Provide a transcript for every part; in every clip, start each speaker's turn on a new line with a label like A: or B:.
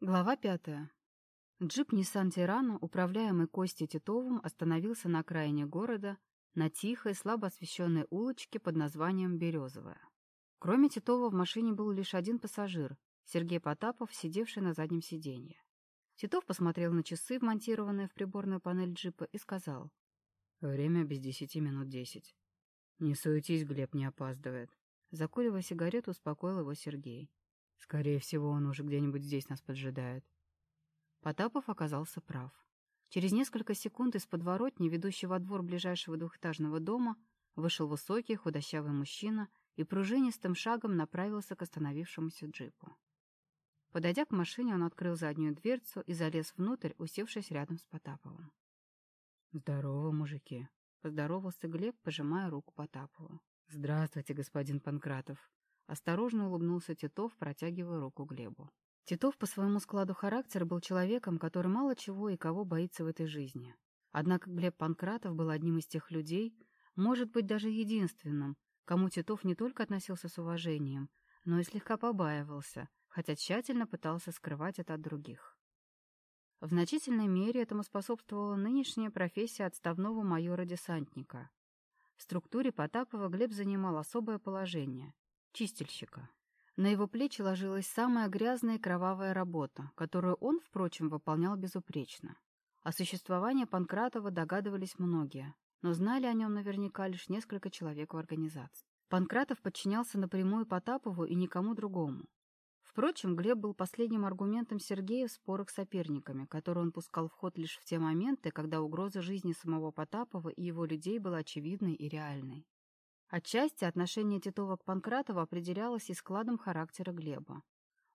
A: Глава пятая. Джип Nissan Тирана, управляемый Костей Титовым, остановился на окраине города, на тихой, слабо освещенной улочке под названием Березовая. Кроме Титова в машине был лишь один пассажир — Сергей Потапов, сидевший на заднем сиденье. Титов посмотрел на часы, вмонтированные в приборную панель джипа, и сказал.
B: «Время без десяти минут десять. Не суетись, Глеб не опаздывает».
A: Закуривая сигарету, успокоил его Сергей.
B: Скорее всего, он уже где-нибудь здесь нас поджидает.
A: Потапов оказался прав. Через несколько секунд из подворотни, ведущей во двор ближайшего двухэтажного дома, вышел высокий худощавый мужчина и пружинистым шагом направился к остановившемуся джипу. Подойдя к машине, он открыл заднюю дверцу и залез внутрь, усевшись рядом с Потаповым.
B: «Здорово, мужики!»
A: — поздоровался Глеб, пожимая руку Потапову.
B: «Здравствуйте, господин Панкратов!»
A: Осторожно улыбнулся Титов, протягивая руку Глебу. Титов по своему складу характера был человеком, который мало чего и кого боится в этой жизни. Однако Глеб Панкратов был одним из тех людей, может быть, даже единственным, кому Титов не только относился с уважением, но и слегка побаивался, хотя тщательно пытался скрывать это от других. В значительной мере этому способствовала нынешняя профессия отставного майора-десантника. В структуре Потапова Глеб занимал особое положение — чистильщика. На его плечи ложилась самая грязная и кровавая работа, которую он, впрочем, выполнял безупречно. О существовании Панкратова догадывались многие, но знали о нем наверняка лишь несколько человек в организации. Панкратов подчинялся напрямую Потапову и никому другому. Впрочем, Глеб был последним аргументом Сергея в спорах с соперниками, который он пускал в ход лишь в те моменты, когда угроза жизни самого Потапова и его людей была очевидной и реальной. Отчасти отношение Титова к Панкратову определялось и складом характера Глеба.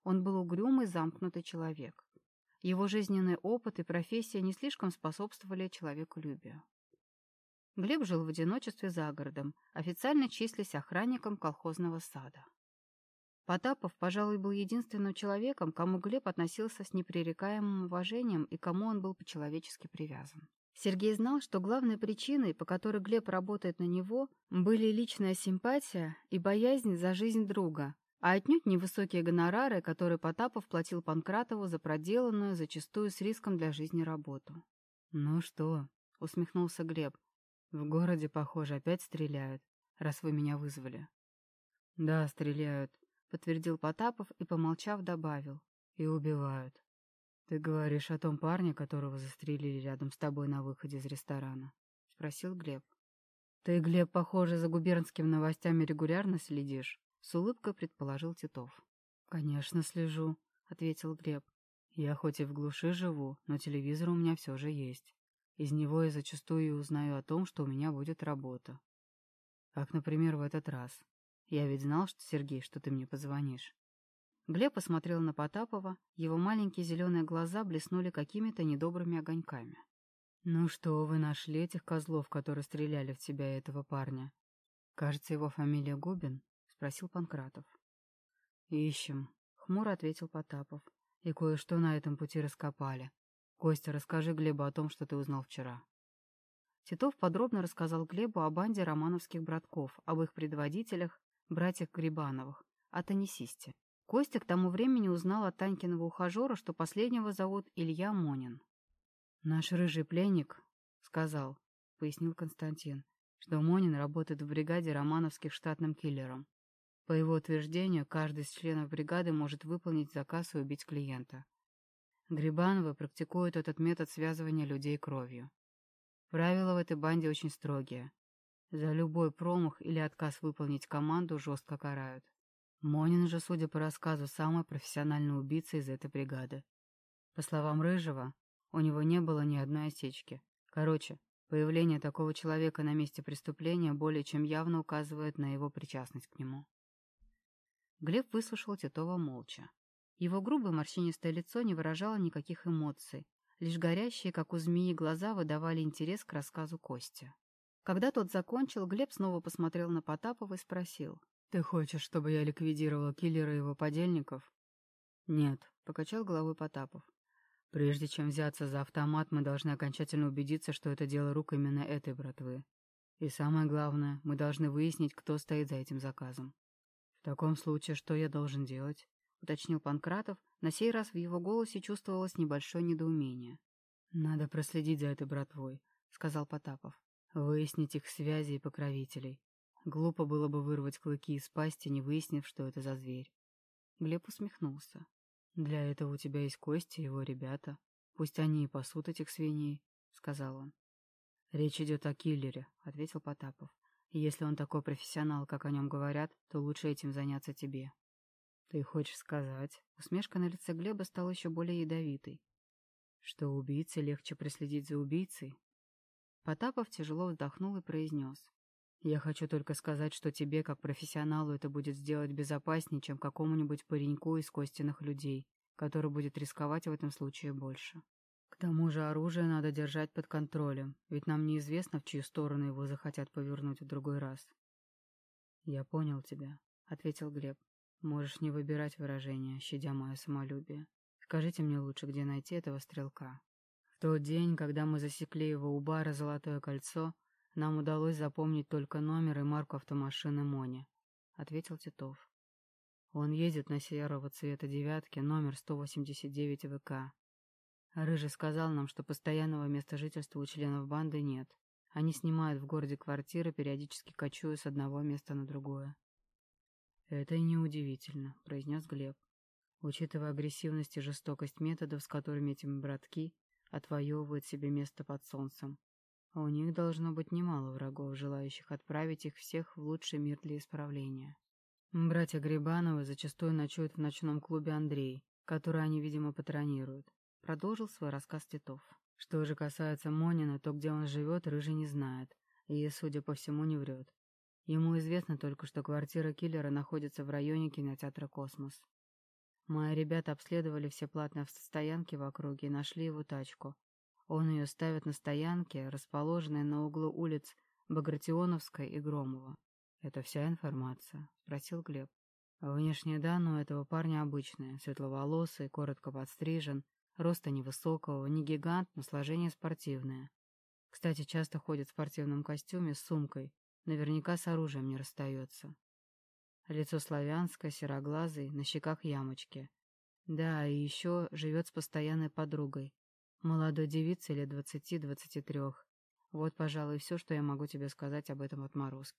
A: Он был угрюмый, замкнутый человек. Его жизненный опыт и профессия не слишком способствовали человеколюбию. Глеб жил в одиночестве за городом, официально числясь охранником колхозного сада. Потапов, пожалуй, был единственным человеком, кому Глеб относился с непререкаемым уважением и кому он был по-человечески привязан. Сергей знал, что главной причиной, по которой Глеб работает на него, были личная симпатия и боязнь за жизнь друга, а отнюдь не высокие гонорары, которые Потапов платил Панкратову за проделанную, зачастую с риском для жизни работу.
B: «Ну что?» — усмехнулся Глеб. «В городе, похоже, опять стреляют, раз вы меня вызвали».
A: «Да, стреляют», — подтвердил Потапов и, помолчав, добавил.
B: «И убивают». «Ты говоришь о том парне, которого застрелили рядом с тобой на выходе из ресторана?» — спросил Глеб.
A: «Ты, Глеб, похоже, за губернскими новостями регулярно следишь?» — с улыбкой предположил Титов.
B: «Конечно, слежу», — ответил Глеб. «Я хоть и в глуши живу, но телевизор у меня все же есть. Из него я зачастую узнаю о том, что у меня будет работа. Как, например, в этот раз. Я ведь знал, что, Сергей, что ты мне позвонишь.
A: Глеб посмотрел на Потапова, его маленькие зеленые глаза блеснули какими-то недобрыми огоньками.
B: «Ну что, вы нашли этих козлов, которые стреляли в тебя и этого парня? Кажется, его фамилия Губин?» — спросил Панкратов.
A: «Ищем», — хмуро ответил Потапов.
B: «И кое-что на этом пути раскопали. Костя, расскажи Глебу о том, что ты узнал вчера».
A: Титов подробно рассказал Глебу о банде романовских братков, об их предводителях, братьях Грибановых, о теннисисте. Костя к тому времени узнал от Танькиного ухажера, что последнего зовут Илья Монин.
B: «Наш рыжий пленник сказал», — пояснил Константин, что Монин работает в бригаде романовских штатным киллером. По его утверждению, каждый из членов бригады может выполнить заказ и убить клиента. Грибановы практикуют этот метод связывания людей кровью. Правила в этой банде очень строгие. За любой промах или отказ выполнить команду жестко карают. Монин же, судя по рассказу, самый профессиональный убийца из этой бригады. По словам Рыжего, у него не было ни одной осечки. Короче, появление такого человека на месте преступления более чем явно указывает на его причастность к нему.
A: Глеб выслушал Титова молча. Его грубое морщинистое лицо не выражало никаких эмоций, лишь горящие, как у змеи, глаза выдавали интерес к рассказу Кости. Когда тот закончил, Глеб снова посмотрел на Потапова и спросил.
B: «Ты хочешь, чтобы я ликвидировал киллера и его подельников?»
A: «Нет», — покачал головой Потапов.
B: «Прежде чем взяться за автомат, мы должны окончательно убедиться, что это дело рук именно этой братвы. И самое главное, мы должны выяснить, кто стоит за этим заказом. В таком случае, что я должен делать?»
A: — уточнил Панкратов. На сей раз в его голосе чувствовалось небольшое недоумение.
B: «Надо проследить за этой братвой», — сказал Потапов. «Выяснить их связи и покровителей. Глупо было бы вырвать клыки из пасти, не выяснив, что это за зверь».
A: Глеб усмехнулся.
B: «Для этого у тебя есть Кости и его ребята. Пусть они и пасут этих свиней», — сказал он. «Речь идет о киллере», — ответил Потапов. «Если он такой профессионал, как о нем говорят, то лучше этим заняться тебе». «Ты хочешь сказать?»
A: Усмешка на лице Глеба стала еще более ядовитой.
B: «Что убийце легче преследить за убийцей?»
A: Потапов тяжело вздохнул и произнес.
B: «Я хочу только сказать, что тебе, как профессионалу, это будет сделать безопаснее, чем какому-нибудь пареньку из костяных людей, который будет рисковать в этом случае больше. К тому же оружие надо держать под контролем, ведь нам неизвестно, в чью сторону его захотят повернуть в другой раз». «Я понял тебя», — ответил Глеб. Можешь не выбирать выражение, щадя мое самолюбие. Скажите мне лучше, где найти этого стрелка. В тот день, когда мы засекли его у бара «Золотое кольцо», нам удалось запомнить только номер и марку автомашины Мони, — ответил Титов. Он едет на серого цвета девятки, номер 189 ВК. Рыжий сказал нам, что постоянного места жительства у членов банды нет. Они снимают в городе квартиры, периодически кочуя с одного места на другое. «Это и неудивительно», — произнес Глеб. «Учитывая агрессивность и жестокость методов, с которыми эти братки отвоевывают себе место под солнцем, а у них должно быть немало врагов, желающих отправить их всех в лучший мир для исправления. Братья Грибановы зачастую ночуют в ночном клубе «Андрей», который они, видимо, патронируют», — продолжил свой рассказ Титов. Что же касается Монина, то где он живет, Рыжий не знает, и, судя по всему, не врет. Ему известно только, что квартира киллера находится в районе кинотеатра «Космос». Мои ребята обследовали все платные автостоянки в округе и нашли его тачку. Он ее ставит на стоянке, расположенной на углу улиц Багратионовской и Громова. «Это вся информация?» — спросил Глеб. Внешние данные у этого парня обычные. Светловолосый, коротко подстрижен, роста невысокого, не гигант, но сложение спортивное. Кстати, часто ходит в спортивном костюме с сумкой, Наверняка с оружием не расстается. Лицо славянское, сероглазый, на щеках ямочки. Да, и еще живет с постоянной подругой. Молодой девицей лет двадцати-двадцати трех. Вот, пожалуй, все, что я могу тебе сказать об этом отморозке.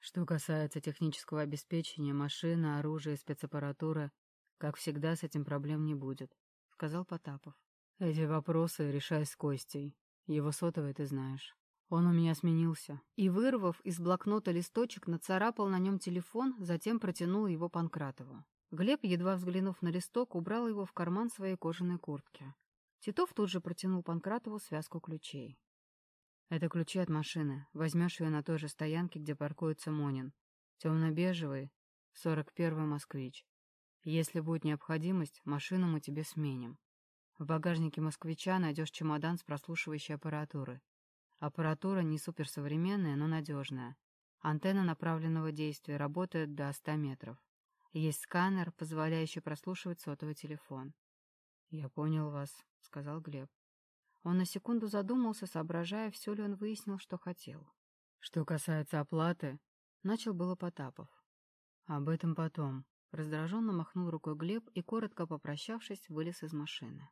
B: Что касается технического обеспечения, машины, оружия и спецаппаратуры, как всегда, с этим проблем не будет, — сказал Потапов. Эти вопросы решай с Костей. Его сотовый ты знаешь. Он у меня сменился.
A: И, вырвав из блокнота листочек, нацарапал на нем телефон, затем протянул его Панкратову. Глеб, едва взглянув на листок, убрал его в карман своей кожаной куртки. Титов тут же протянул Панкратову связку ключей. «Это ключи от машины. Возьмешь ее на той же стоянке, где паркуется Монин. Темно-бежевый, 41-й москвич. Если будет необходимость, машину мы тебе сменим. В багажнике москвича найдешь чемодан с прослушивающей аппаратурой. Аппаратура не суперсовременная, но надежная. Антенна направленного действия работает до 100 метров. Есть сканер, позволяющий прослушивать сотовый телефон. «Я понял вас», — сказал Глеб. Он на секунду задумался, соображая, все ли он выяснил, что хотел. «Что касается оплаты...» — начал было Потапов. «Об этом потом». Раздраженно махнул рукой Глеб и, коротко попрощавшись, вылез из машины.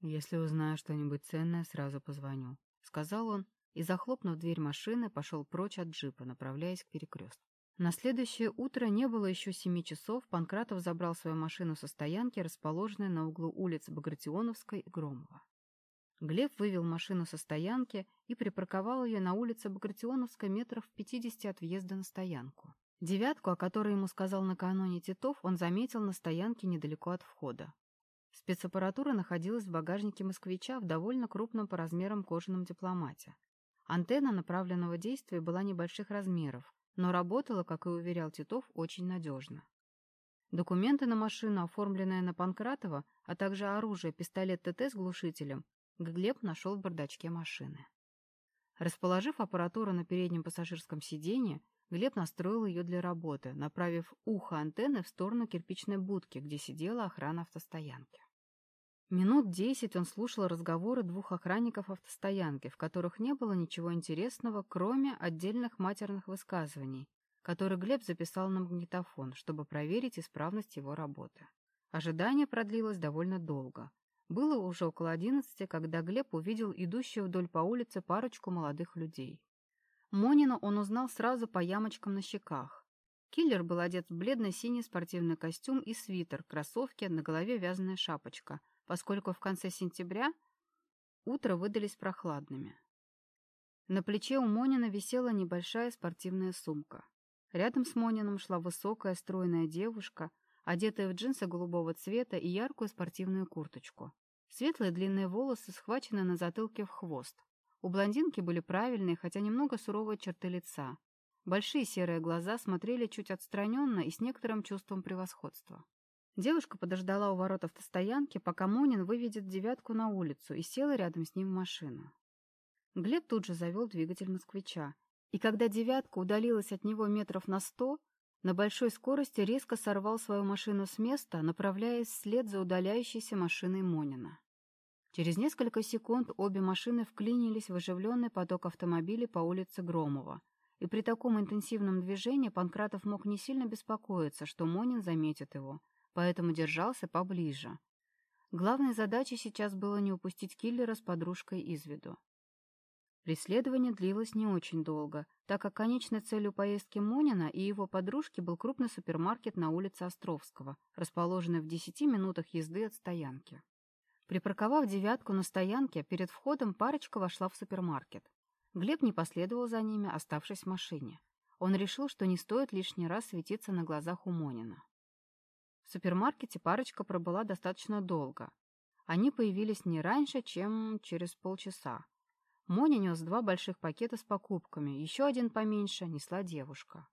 A: «Если узнаю что-нибудь ценное, сразу позвоню», — сказал он и, захлопнув дверь машины, пошел прочь от джипа, направляясь к перекрестку. На следующее утро не было еще семи часов, Панкратов забрал свою машину со стоянки, расположенной на углу улиц Багратионовской и Громова. Глеб вывел машину со стоянки и припарковал ее на улице Багратионовской метров в 50 от въезда на стоянку. Девятку, о которой ему сказал накануне Титов, он заметил на стоянке недалеко от входа. Спецаппаратура находилась в багажнике москвича в довольно крупном по размерам кожаном дипломате. Антенна направленного действия была небольших размеров, но работала, как и уверял Титов, очень надежно. Документы на машину, оформленные на Панкратова, а также оружие, пистолет ТТ с глушителем, Глеб нашел в бардачке машины. Расположив аппаратуру на переднем пассажирском сиденье, Глеб настроил ее для работы, направив ухо антенны в сторону кирпичной будки, где сидела охрана автостоянки. Минут десять он слушал разговоры двух охранников автостоянки, в которых не было ничего интересного, кроме отдельных матерных высказываний, которые Глеб записал на магнитофон, чтобы проверить исправность его работы. Ожидание продлилось довольно долго. Было уже около одиннадцати, когда Глеб увидел идущую вдоль по улице парочку молодых людей. Монина он узнал сразу по ямочкам на щеках. Киллер был одет в бледно-синий спортивный костюм и свитер, кроссовки, на голове вязаная шапочка, поскольку в конце сентября утро выдались прохладными. На плече у Монина висела небольшая спортивная сумка. Рядом с Монином шла высокая стройная девушка, одетая в джинсы голубого цвета и яркую спортивную курточку. Светлые длинные волосы схвачены на затылке в хвост. У блондинки были правильные, хотя немного суровые черты лица. Большие серые глаза смотрели чуть отстраненно и с некоторым чувством превосходства. Девушка подождала у ворот автостоянки, пока Монин выведет девятку на улицу и села рядом с ним в машину. Глеб тут же завел двигатель москвича, и когда девятка удалилась от него метров на сто, на большой скорости резко сорвал свою машину с места, направляясь вслед за удаляющейся машиной Монина. Через несколько секунд обе машины вклинились в оживленный поток автомобилей по улице Громова, и при таком интенсивном движении Панкратов мог не сильно беспокоиться, что Монин заметит его, поэтому держался поближе. Главной задачей сейчас было не упустить киллера с подружкой из виду. Преследование длилось не очень долго, так как конечной целью поездки Монина и его подружки был крупный супермаркет на улице Островского, расположенный в 10 минутах езды от стоянки. Припарковав девятку на стоянке, перед входом парочка вошла в супермаркет. Глеб не последовал за ними, оставшись в машине. Он решил, что не стоит лишний раз светиться на глазах у Монина. В супермаркете парочка пробыла достаточно долго. Они появились не раньше, чем через полчаса, Моня нес два больших пакета с покупками, еще один поменьше несла девушка.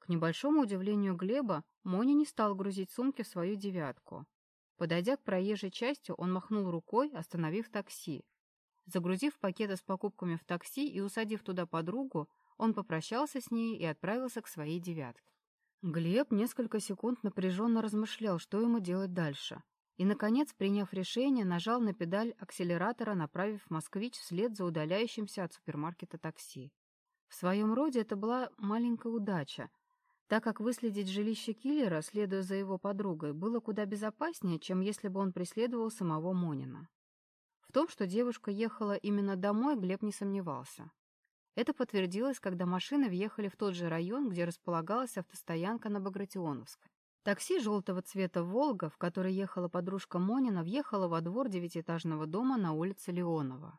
A: К небольшому удивлению Глеба, Моня не стал грузить сумки в свою девятку. Подойдя к проезжей части, он махнул рукой, остановив такси. Загрузив пакеты с покупками в такси и усадив туда подругу, он попрощался с ней и отправился к своей девятке. Глеб несколько секунд напряженно размышлял, что ему делать дальше. И, наконец, приняв решение, нажал на педаль акселератора, направив «Москвич» вслед за удаляющимся от супермаркета такси. В своем роде это была маленькая удача, так как выследить жилище киллера, следуя за его подругой, было куда безопаснее, чем если бы он преследовал самого Монина. В том, что девушка ехала именно домой, Глеб не сомневался. Это подтвердилось, когда машины въехали в тот же район, где располагалась автостоянка на Багратионовской. Такси желтого цвета «Волга», в которой ехала подружка Монина, въехала во двор девятиэтажного дома на улице Леонова.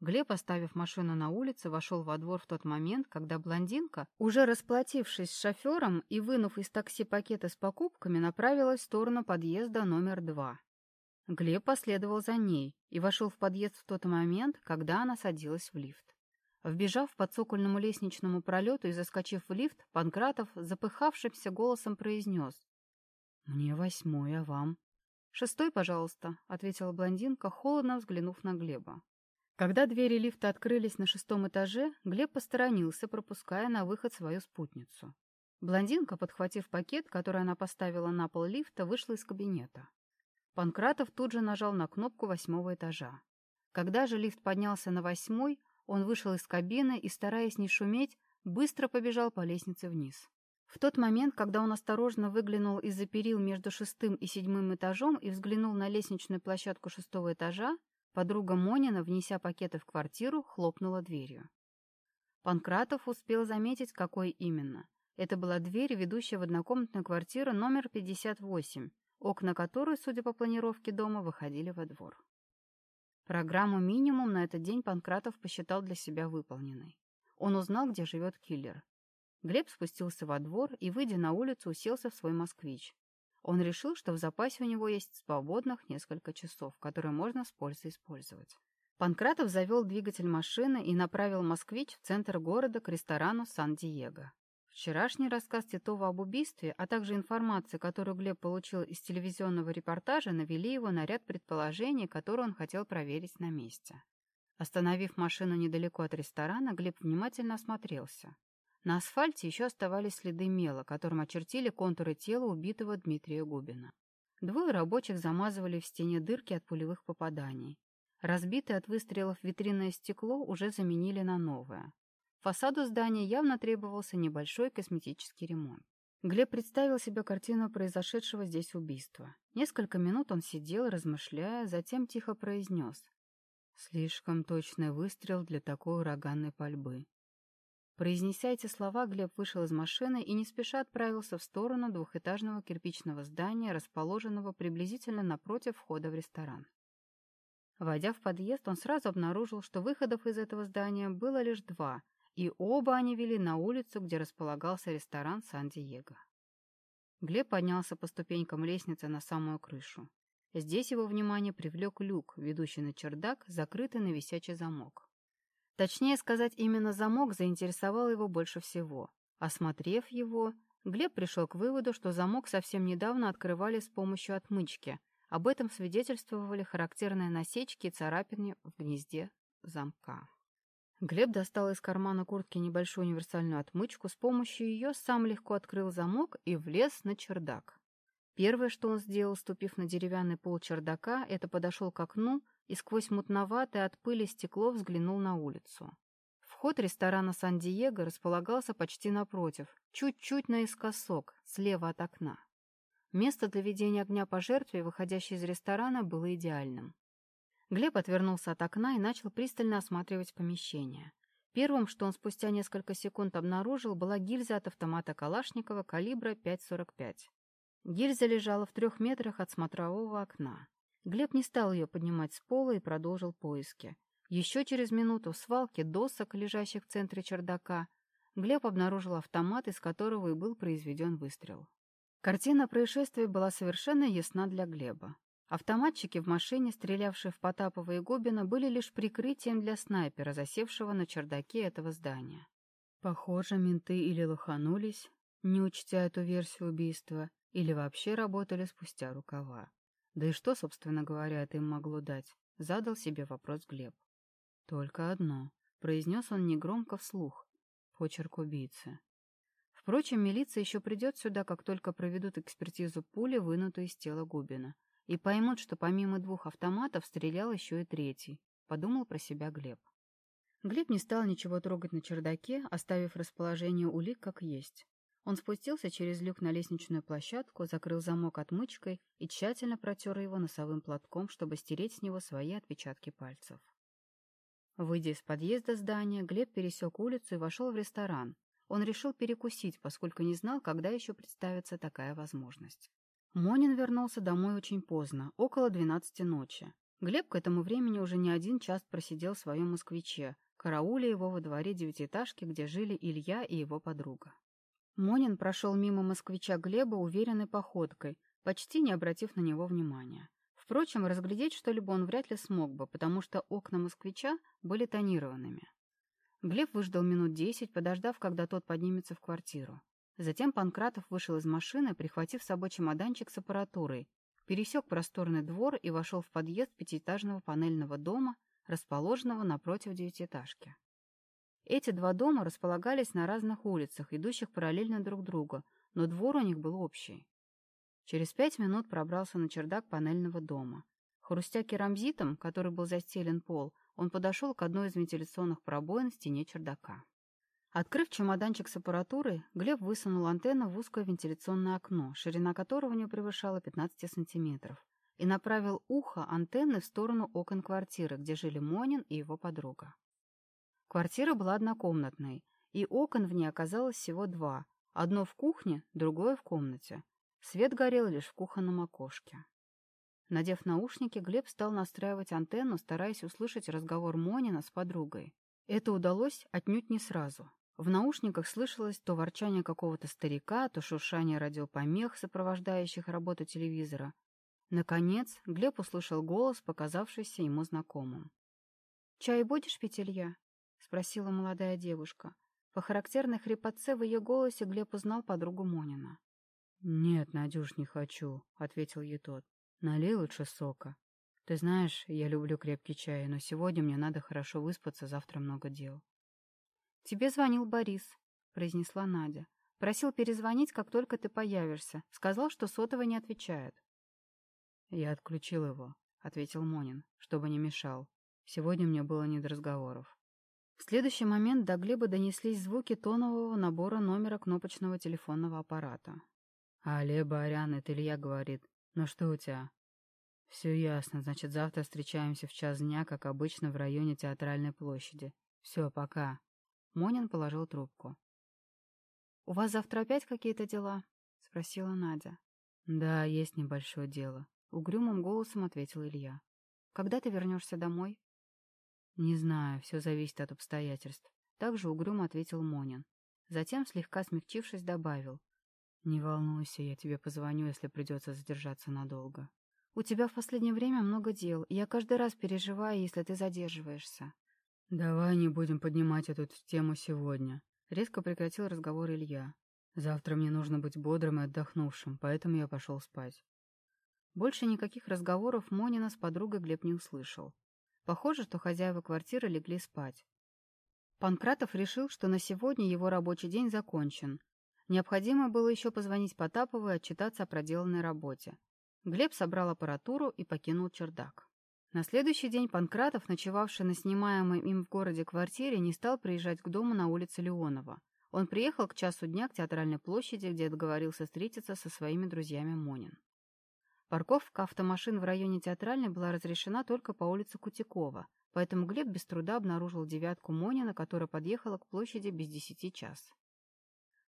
A: Глеб, оставив машину на улице, вошел во двор в тот момент, когда блондинка, уже расплатившись с шофером и вынув из такси пакеты с покупками, направилась в сторону подъезда номер два. Глеб последовал за ней и вошел в подъезд в тот момент, когда она садилась в лифт. Вбежав по цокольному лестничному пролету и заскочив в лифт, Панкратов запыхавшимся голосом произнес. «Мне восьмой, а вам?» «Шестой, пожалуйста», — ответила блондинка, холодно взглянув на Глеба. Когда двери лифта открылись на шестом этаже, Глеб посторонился, пропуская на выход свою спутницу. Блондинка, подхватив пакет, который она поставила на пол лифта, вышла из кабинета. Панкратов тут же нажал на кнопку восьмого этажа. Когда же лифт поднялся на восьмой, он вышел из кабины и, стараясь не шуметь, быстро побежал по лестнице вниз. В тот момент, когда он осторожно выглянул из-за перил между шестым и седьмым этажом и взглянул на лестничную площадку шестого этажа, подруга Монина, внеся пакеты в квартиру, хлопнула дверью. Панкратов успел заметить, какой именно. Это была дверь, ведущая в однокомнатную квартиру номер 58, окна которой, судя по планировке дома, выходили во двор. Программу «Минимум» на этот день Панкратов посчитал для себя выполненной. Он узнал, где живет киллер. Глеб спустился во двор и, выйдя на улицу, уселся в свой «Москвич». Он решил, что в запасе у него есть свободных несколько часов, которые можно с пользой использовать. Панкратов завел двигатель машины и направил «Москвич» в центр города к ресторану «Сан-Диего». Вчерашний рассказ Титова об убийстве, а также информация, которую Глеб получил из телевизионного репортажа, навели его на ряд предположений, которые он хотел проверить на месте. Остановив машину недалеко от ресторана, Глеб внимательно осмотрелся. На асфальте еще оставались следы мела, которым очертили контуры тела убитого Дмитрия Губина. Двое рабочих замазывали в стене дырки от пулевых попаданий. Разбитое от выстрелов витринное стекло уже заменили на новое. Фасаду здания явно требовался небольшой косметический ремонт. Глеб представил себе картину произошедшего здесь убийства. Несколько минут он сидел, размышляя, затем тихо произнес.
B: «Слишком точный выстрел для такой ураганной пальбы».
A: Произнеся эти слова, Глеб вышел из машины и не спеша отправился в сторону двухэтажного кирпичного здания, расположенного приблизительно напротив входа в ресторан. Войдя в подъезд, он сразу обнаружил, что выходов из этого здания было лишь два, и оба они вели на улицу, где располагался ресторан Сан-Диего. Глеб поднялся по ступенькам лестницы на самую крышу. Здесь его внимание привлек люк, ведущий на чердак, закрытый на висячий замок. Точнее сказать, именно замок заинтересовал его больше всего. Осмотрев его, Глеб пришел к выводу, что замок совсем недавно открывали с помощью отмычки. Об этом свидетельствовали характерные насечки и царапины в гнезде замка. Глеб достал из кармана куртки небольшую универсальную отмычку, с помощью ее сам легко открыл замок и влез на чердак. Первое, что он сделал, ступив на деревянный пол чердака, это подошел к окну и сквозь мутноватое от пыли стекло взглянул на улицу. Вход ресторана «Сан-Диего» располагался почти напротив, чуть-чуть наискосок, слева от окна. Место для ведения огня по жертве, из ресторана, было идеальным. Глеб отвернулся от окна и начал пристально осматривать помещение. Первым, что он спустя несколько секунд обнаружил, была гильза от автомата Калашникова калибра 5,45. Гильза лежала в трех метрах от смотрового окна. Глеб не стал ее поднимать с пола и продолжил поиски. Еще через минуту в свалке досок, лежащих в центре чердака, Глеб обнаружил автомат, из которого и был произведен выстрел. Картина происшествия была совершенно ясна для Глеба. Автоматчики в машине, стрелявшие в Потапова и Губина, были лишь прикрытием для снайпера, засевшего на чердаке этого здания.
B: Похоже, менты или лоханулись, не учтя эту версию убийства, или вообще работали спустя рукава. Да и что, собственно говоря, это им могло дать? Задал себе вопрос Глеб. Только одно. Произнес он негромко вслух. Почерк убийцы. Впрочем, милиция еще придет сюда, как только проведут экспертизу пули, вынутой из тела Губина и поймут, что помимо двух автоматов стрелял еще и третий, подумал про себя Глеб. Глеб не стал ничего трогать на чердаке, оставив расположение улик как есть. Он спустился через люк на лестничную площадку, закрыл замок отмычкой и тщательно протер его носовым платком, чтобы стереть с него свои отпечатки пальцев. Выйдя из подъезда здания, Глеб пересек улицу и вошел в ресторан. Он решил перекусить, поскольку не знал, когда еще представится такая возможность. Монин вернулся домой очень поздно, около двенадцати ночи. Глеб к этому времени уже не один час просидел в своем москвиче, карауля его во дворе девятиэтажки, где жили Илья и его подруга. Монин прошел мимо москвича Глеба уверенной походкой, почти не обратив на него внимания. Впрочем, разглядеть что-либо он вряд ли смог бы, потому что окна москвича были тонированными. Глеб выждал минут десять, подождав, когда тот поднимется в квартиру. Затем Панкратов вышел из машины, прихватив с собой чемоданчик с аппаратурой, пересек просторный двор и вошел в подъезд пятиэтажного панельного дома, расположенного напротив девятиэтажки. Эти два дома располагались на разных улицах, идущих параллельно друг другу, но двор у них был общий. Через пять минут пробрался на чердак панельного дома. Хрустя керамзитом, который был застелен пол, он подошел к одной из вентиляционных пробоин в стене чердака. Открыв чемоданчик с аппаратурой, Глеб высунул антенну в узкое вентиляционное окно, ширина которого не превышала 15 сантиметров, и направил ухо антенны в сторону окон квартиры, где жили Монин и его подруга. Квартира была однокомнатной, и окон в ней оказалось всего два, одно в кухне, другое в комнате. Свет горел лишь в кухонном окошке. Надев наушники, Глеб стал настраивать антенну, стараясь услышать разговор Монина с подругой. Это удалось отнюдь не сразу. В наушниках слышалось то ворчание какого-то старика, то шуршание радиопомех, сопровождающих работу телевизора. Наконец, Глеб услышал голос, показавшийся ему знакомым. «Чай будешь пить, Илья?» — спросила молодая девушка. По характерной хрипотце в ее голосе Глеб узнал подругу Монина. «Нет, Надюш, не хочу», — ответил ей тот. «Налей лучше сока. Ты знаешь, я люблю крепкий чай, но сегодня мне надо хорошо выспаться, завтра много дел».
A: «Тебе звонил Борис», — произнесла Надя. «Просил перезвонить, как только ты появишься. Сказал, что сотовый не отвечает».
B: «Я отключил его», — ответил Монин, чтобы не мешал. «Сегодня мне было не до разговоров».
A: В следующий момент до Глеба донеслись звуки тонового набора номера кнопочного телефонного аппарата.
B: «Алле, Барян, это Илья говорит. Ну что у тебя?» «Все ясно. Значит, завтра встречаемся в час дня, как обычно, в районе Театральной площади. Все, пока».
A: Монин положил трубку. «У вас завтра опять какие-то дела?» — спросила Надя.
B: «Да, есть небольшое дело», — угрюмым голосом ответил Илья.
A: «Когда ты вернешься домой?»
B: «Не знаю, все зависит от обстоятельств», — также угрюмо ответил Монин. Затем, слегка смягчившись, добавил. «Не волнуйся, я тебе позвоню, если придется задержаться надолго».
A: «У тебя в последнее время много дел, и я каждый раз переживаю, если ты задерживаешься».
B: «Давай не будем поднимать эту тему сегодня», — резко прекратил разговор Илья. «Завтра мне нужно быть бодрым и отдохнувшим, поэтому я пошел спать».
A: Больше никаких разговоров Монина с подругой Глеб не услышал. Похоже, что хозяева квартиры легли спать. Панкратов решил, что на сегодня его рабочий день закончен. Необходимо было еще позвонить Потапову и отчитаться о проделанной работе. Глеб собрал аппаратуру и покинул чердак. На следующий день Панкратов, ночевавший на снимаемой им в городе квартире, не стал приезжать к дому на улице Леонова. Он приехал к часу дня к театральной площади, где договорился встретиться со своими друзьями Монин. Парковка автомашин в районе театральной была разрешена только по улице Кутякова, поэтому Глеб без труда обнаружил девятку Монина, которая подъехала к площади без десяти час.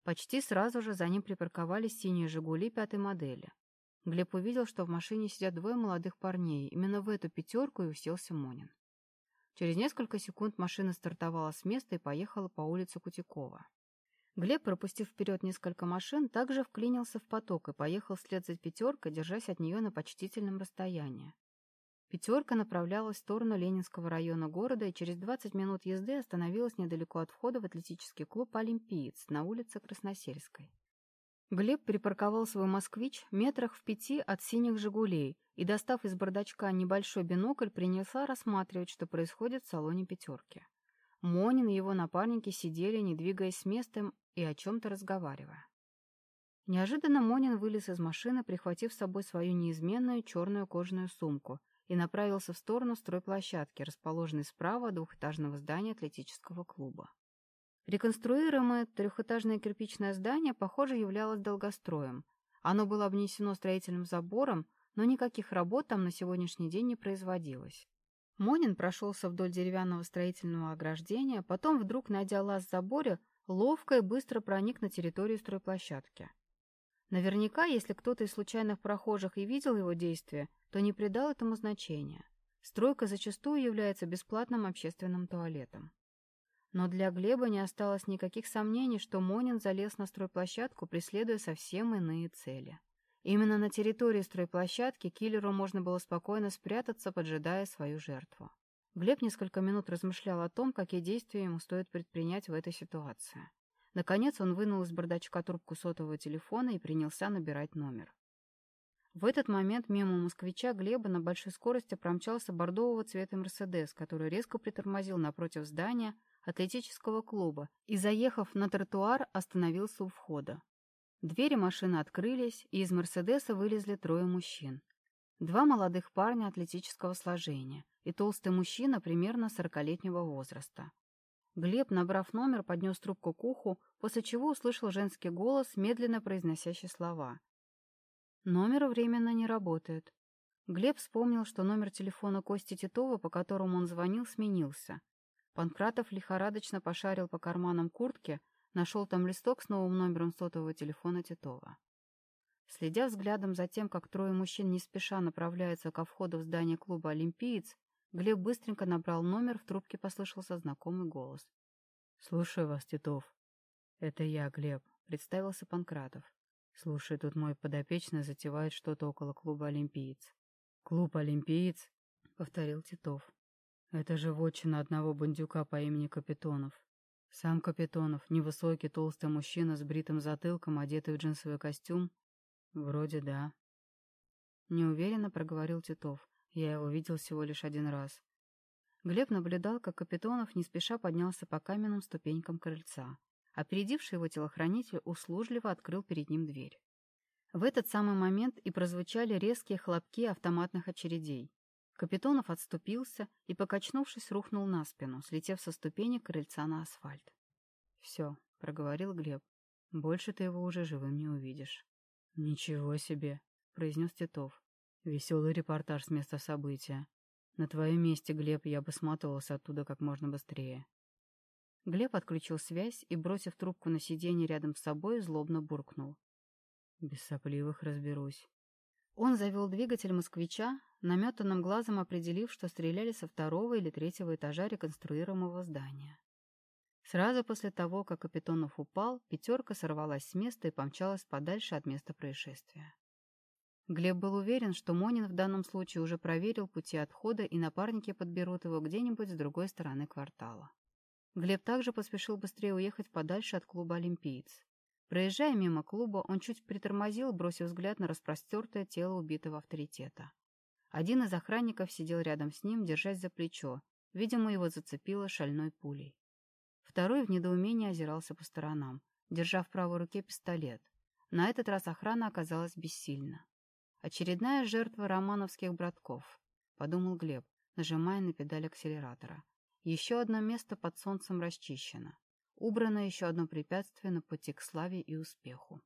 A: Почти сразу же за ним припарковались синие «Жигули» пятой модели. Глеб увидел, что в машине сидят двое молодых парней. Именно в эту пятерку и уселся Монин. Через несколько секунд машина стартовала с места и поехала по улице Кутякова. Глеб, пропустив вперед несколько машин, также вклинился в поток и поехал вслед за пятеркой, держась от нее на почтительном расстоянии. Пятерка направлялась в сторону Ленинского района города и через 20 минут езды остановилась недалеко от входа в атлетический клуб «Олимпиец» на улице Красносельской. Глеб припарковал свой «Москвич» метрах в пяти от синих «Жигулей» и, достав из бардачка небольшой бинокль, принялся рассматривать, что происходит в салоне «пятерки». Монин и его напарники сидели, не двигаясь с места и о чем-то разговаривая. Неожиданно Монин вылез из машины, прихватив с собой свою неизменную черную кожаную сумку, и направился в сторону стройплощадки, расположенной справа от двухэтажного здания атлетического клуба. Реконструируемое трехэтажное кирпичное здание, похоже, являлось долгостроем. Оно было обнесено строительным забором, но никаких работ там на сегодняшний день не производилось. Монин прошелся вдоль деревянного строительного ограждения, потом, вдруг найдя лаз в заборе, ловко и быстро проник на территорию стройплощадки. Наверняка, если кто-то из случайных прохожих и видел его действия, то не придал этому значения. Стройка зачастую является бесплатным общественным туалетом. Но для Глеба не осталось никаких сомнений, что Монин залез на стройплощадку, преследуя совсем иные цели. Именно на территории стройплощадки киллеру можно было спокойно спрятаться, поджидая свою жертву. Глеб несколько минут размышлял о том, какие действия ему стоит предпринять в этой ситуации. Наконец он вынул из бардачка трубку сотового телефона и принялся набирать номер. В этот момент мимо москвича Глеба на большой скорости промчался бордового цвета «Мерседес», который резко притормозил напротив здания атлетического клуба и, заехав на тротуар, остановился у входа. Двери машины открылись, и из «Мерседеса» вылезли трое мужчин. Два молодых парня атлетического сложения и толстый мужчина примерно сорокалетнего возраста. Глеб, набрав номер, поднес трубку к уху, после чего услышал женский голос, медленно произносящий слова. Номер временно не работает. Глеб вспомнил, что номер телефона Кости Титова, по которому он звонил, сменился. Панкратов лихорадочно пошарил по карманам куртки, Нашел там листок с новым номером сотового телефона Титова. Следя взглядом за тем, как трое мужчин не спеша направляются ко входу в здание клуба «Олимпиец», Глеб быстренько набрал номер, в трубке послышался знакомый голос.
B: «Слушаю вас, Титов». «Это я, Глеб», — представился Панкратов. «Слушай, тут мой подопечный затевает что-то около клуба «Олимпиец». «Клуб «Олимпиец»?» — повторил Титов. «Это же вотчина одного бандюка по имени Капитонов. Сам Капитонов, невысокий, толстый мужчина с бритым затылком, одетый в джинсовый костюм? Вроде да. Неуверенно проговорил Титов. Я его видел всего лишь один раз. Глеб наблюдал, как Капитонов не спеша поднялся по каменным ступенькам крыльца. Опередивший его телохранитель услужливо открыл перед ним дверь. В этот самый момент и прозвучали резкие хлопки автоматных очередей.
A: Капитонов отступился и, покачнувшись, рухнул на спину, слетев со ступенек крыльца на асфальт.
B: «Все», — проговорил Глеб, — «больше ты его уже живым не увидишь». «Ничего себе», — произнес Титов. «Веселый репортаж с места события. На твоем месте, Глеб, я бы смотался оттуда как можно быстрее».
A: Глеб отключил связь и, бросив трубку на сиденье рядом с собой, злобно буркнул.
B: «Без сопливых разберусь».
A: Он завел двигатель «Москвича», наметанным глазом определив, что стреляли со второго или третьего этажа реконструируемого здания. Сразу после того, как Капитонов упал, пятерка сорвалась с места и помчалась подальше от места происшествия. Глеб был уверен, что Монин в данном случае уже проверил пути отхода, и напарники подберут его где-нибудь с другой стороны квартала. Глеб также поспешил быстрее уехать подальше от клуба «Олимпиец». Проезжая мимо клуба, он чуть притормозил, бросив взгляд на распростертое тело убитого авторитета. Один из охранников сидел рядом с ним, держась за плечо. Видимо, его зацепило шальной пулей. Второй в недоумении озирался по сторонам, держа в правой руке пистолет. На этот раз охрана оказалась бессильна. «Очередная жертва романовских братков», — подумал Глеб, нажимая на педаль акселератора. «Еще одно место под солнцем расчищено. Убрано еще одно препятствие на пути к славе и успеху.